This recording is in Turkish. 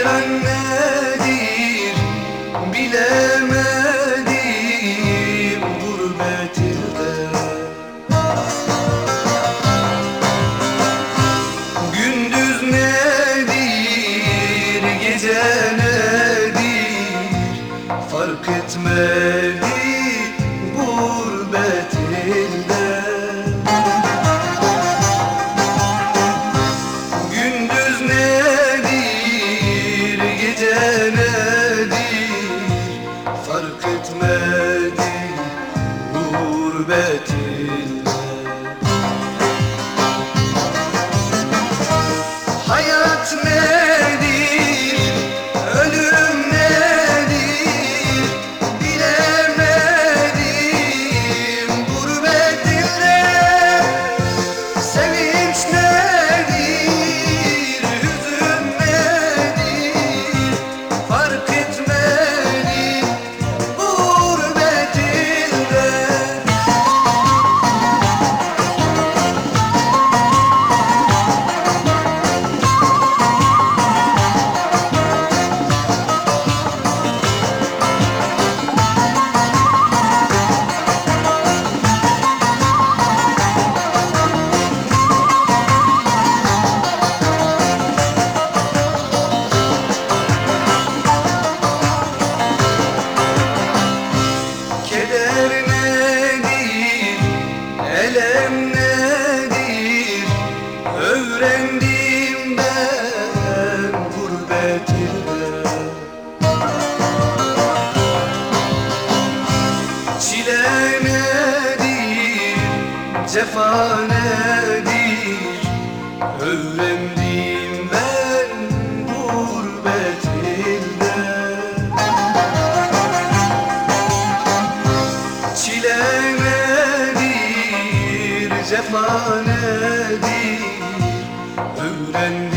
seyran nedir Bilemedim gurbetimde Gündüz nedir, gece nedir Fark etmedi gurbetimde Çile Öğrendim ben gurbetimde. Çile nedir, cefa nedir? Öğrendim